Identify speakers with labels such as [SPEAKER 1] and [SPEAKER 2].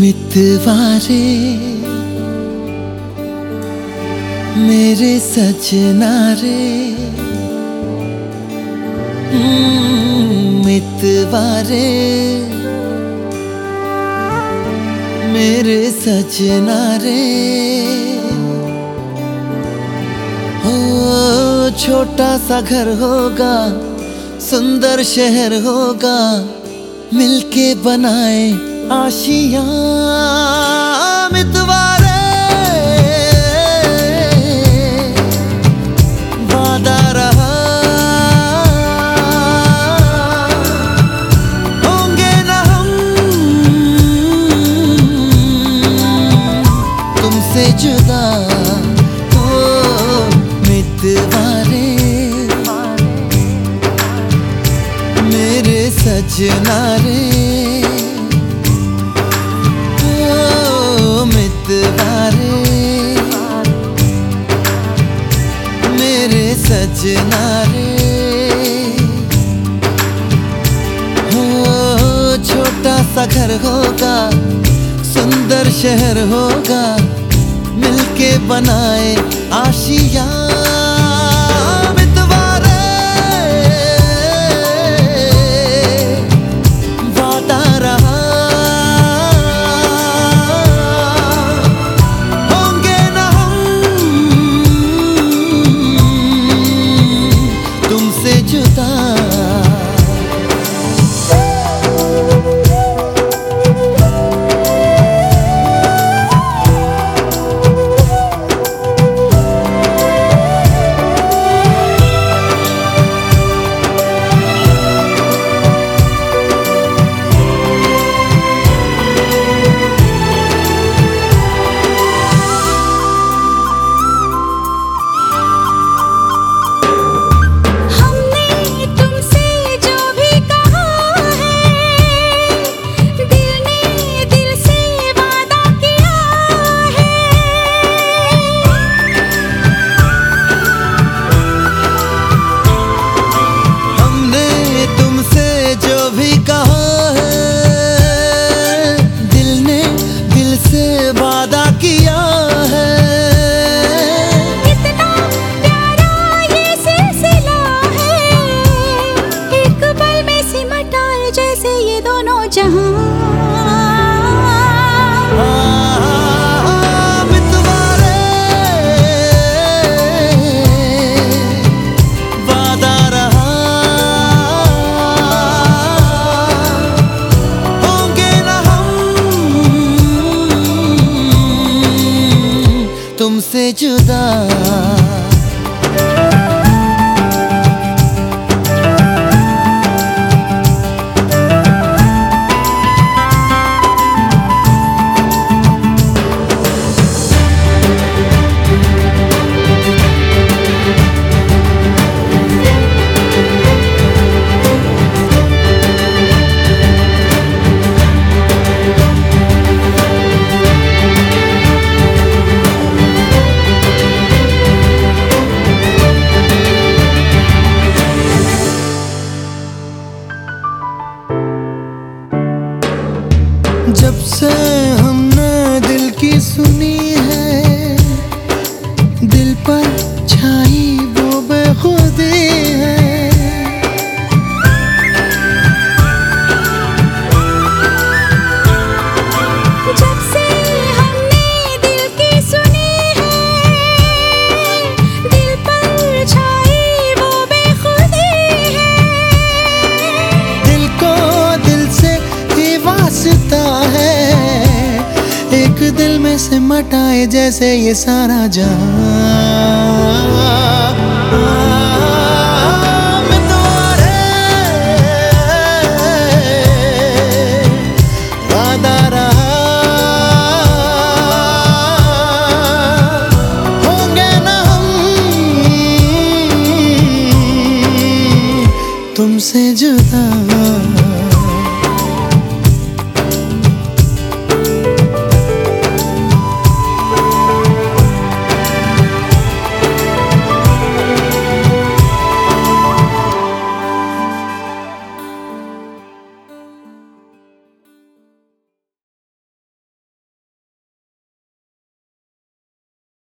[SPEAKER 1] मितवारे, मेरे सजनारे। हम्म, मितवारे, मेरे सजनारे। हो छोटा सा घर होगा, सुंदर शहर होगा, मिलके बनाए आशिया मितवारे। वादा रहा। होंगे ना हम। तुमसे जुदा तो मितवारे। मेरे सजना रे घर होगा सुंदर शहर होगा मिलके बनाए आशिया। तुमसे जुदा।
[SPEAKER 2] दिल में
[SPEAKER 1] से मटाए जैसे ये सारा जहाँ